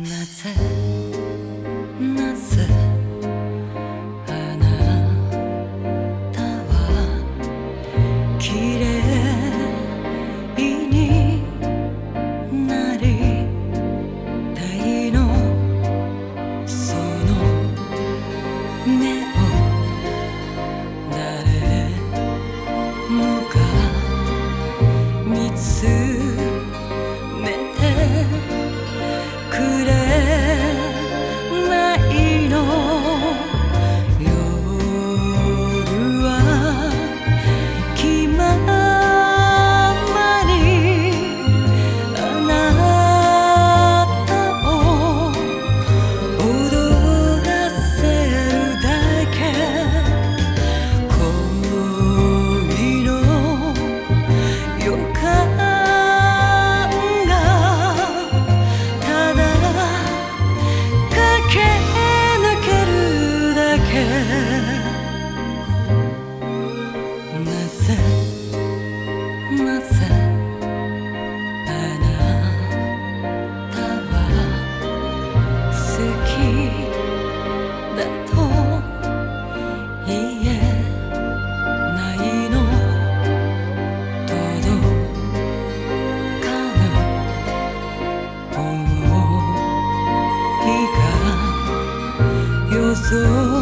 なぜなぜあなたは綺麗になりたいのその目を誰もが見つめ走